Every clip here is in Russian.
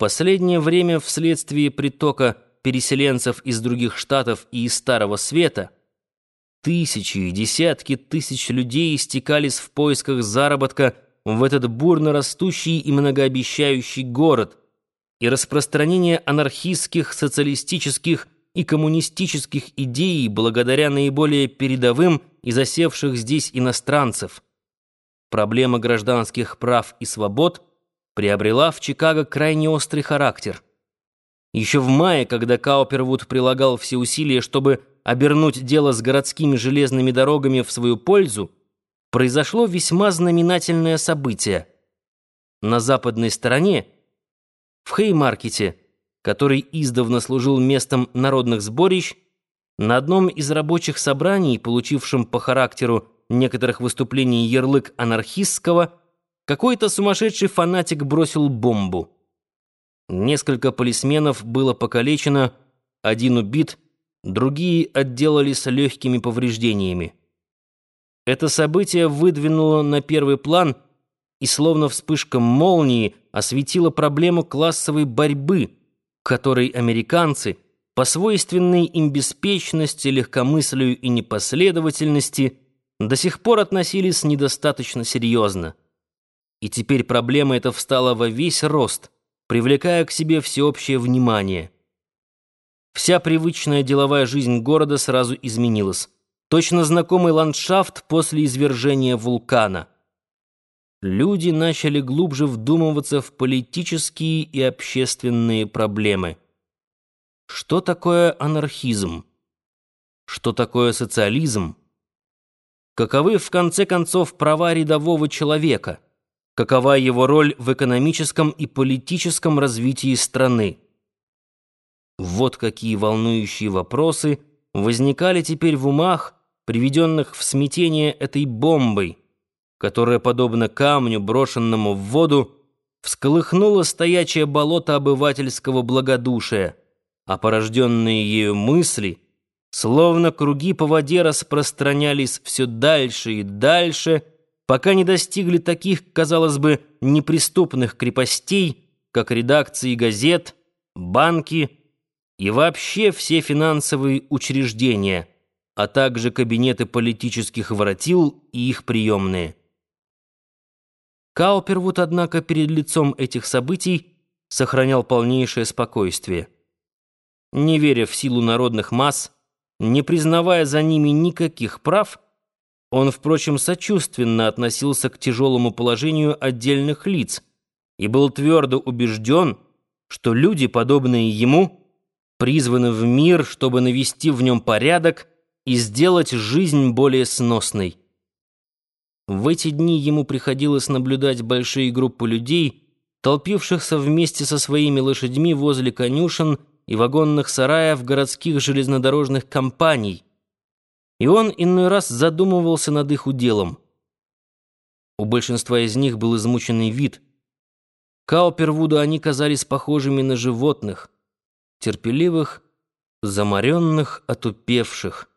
последнее время вследствие притока переселенцев из других штатов и из Старого Света тысячи и десятки тысяч людей стекались в поисках заработка в этот бурно растущий и многообещающий город, и распространение анархистских, социалистических и коммунистических идей благодаря наиболее передовым и засевших здесь иностранцев. Проблема гражданских прав и свобод приобрела в Чикаго крайне острый характер. Еще в мае, когда Каупервуд прилагал все усилия, чтобы обернуть дело с городскими железными дорогами в свою пользу, произошло весьма знаменательное событие. На западной стороне, в Хеймаркете, который издавна служил местом народных сборищ, на одном из рабочих собраний, получившем по характеру некоторых выступлений ярлык анархистского, какой-то сумасшедший фанатик бросил бомбу. Несколько полисменов было покалечено, один убит, другие отделались легкими повреждениями. Это событие выдвинуло на первый план и словно вспышка молнии осветило проблему классовой борьбы, которой американцы по свойственной им беспечности, легкомыслию и непоследовательности до сих пор относились недостаточно серьезно. И теперь проблема эта встала во весь рост, привлекая к себе всеобщее внимание. Вся привычная деловая жизнь города сразу изменилась. Точно знакомый ландшафт после извержения вулкана. Люди начали глубже вдумываться в политические и общественные проблемы. Что такое анархизм? Что такое социализм? Каковы, в конце концов, права рядового человека? Какова его роль в экономическом и политическом развитии страны? Вот какие волнующие вопросы возникали теперь в умах, приведенных в смятение этой бомбой, которая, подобно камню, брошенному в воду, всколыхнула стоячее болото обывательского благодушия, а порожденные ею мысли, словно круги по воде, распространялись все дальше и дальше, пока не достигли таких, казалось бы, неприступных крепостей, как редакции газет, банки и вообще все финансовые учреждения – а также кабинеты политических воротил и их приемные. Каупервуд, однако, перед лицом этих событий сохранял полнейшее спокойствие. Не веря в силу народных масс, не признавая за ними никаких прав, он, впрочем, сочувственно относился к тяжелому положению отдельных лиц и был твердо убежден, что люди, подобные ему, призваны в мир, чтобы навести в нем порядок и сделать жизнь более сносной. В эти дни ему приходилось наблюдать большие группы людей, толпившихся вместе со своими лошадьми возле конюшен и вагонных сараев городских железнодорожных компаний, и он иной раз задумывался над их уделом. У большинства из них был измученный вид. Каупервуду они казались похожими на животных, терпеливых, заморенных, отупевших.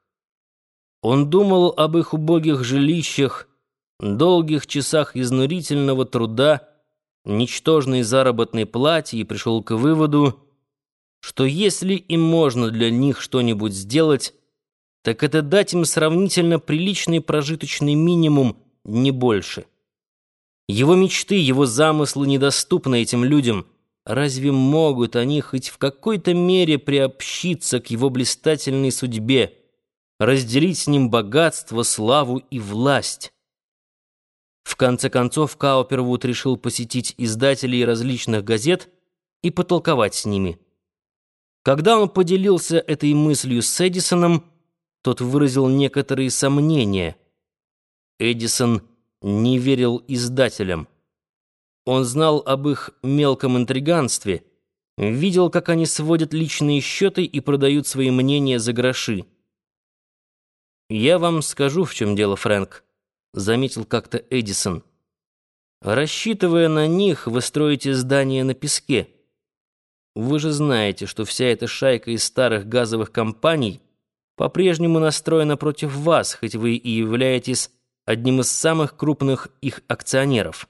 Он думал об их убогих жилищах, долгих часах изнурительного труда, ничтожной заработной плате и пришел к выводу, что если им можно для них что-нибудь сделать, так это дать им сравнительно приличный прожиточный минимум, не больше. Его мечты, его замыслы недоступны этим людям. Разве могут они хоть в какой-то мере приобщиться к его блистательной судьбе? разделить с ним богатство, славу и власть. В конце концов, Каупервуд решил посетить издателей различных газет и потолковать с ними. Когда он поделился этой мыслью с Эдисоном, тот выразил некоторые сомнения. Эдисон не верил издателям. Он знал об их мелком интриганстве, видел, как они сводят личные счеты и продают свои мнения за гроши. «Я вам скажу, в чем дело, Фрэнк», — заметил как-то Эдисон. «Рассчитывая на них, вы строите здание на песке. Вы же знаете, что вся эта шайка из старых газовых компаний по-прежнему настроена против вас, хоть вы и являетесь одним из самых крупных их акционеров».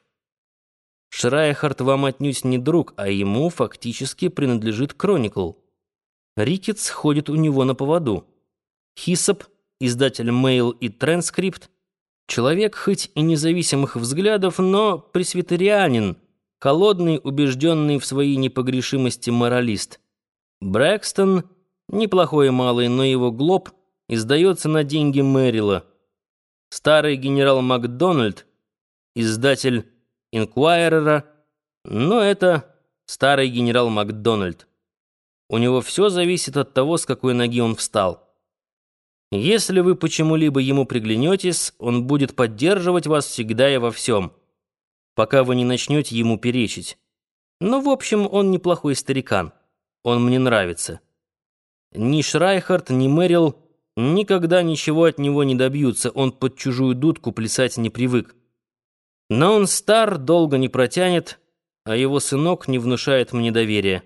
Шрайхард вам отнюдь не друг, а ему фактически принадлежит Кроникл. Рикетс ходит у него на поводу. Хисоп, издатель Mail и Транскрипт, человек хоть и независимых взглядов, но пресвитерианин, холодный, убежденный в своей непогрешимости моралист. Брэкстон — неплохой малый, но его глоб издается на деньги Мэрила. Старый генерал Макдональд, издатель Инкуайрера, но это старый генерал Макдональд. У него все зависит от того, с какой ноги он встал. Если вы почему-либо ему приглянетесь, он будет поддерживать вас всегда и во всем, пока вы не начнете ему перечить. Но, в общем, он неплохой старикан. Он мне нравится. Ни Шрайхард, ни Мэрил никогда ничего от него не добьются, он под чужую дудку плясать не привык. Но он стар, долго не протянет, а его сынок не внушает мне доверия.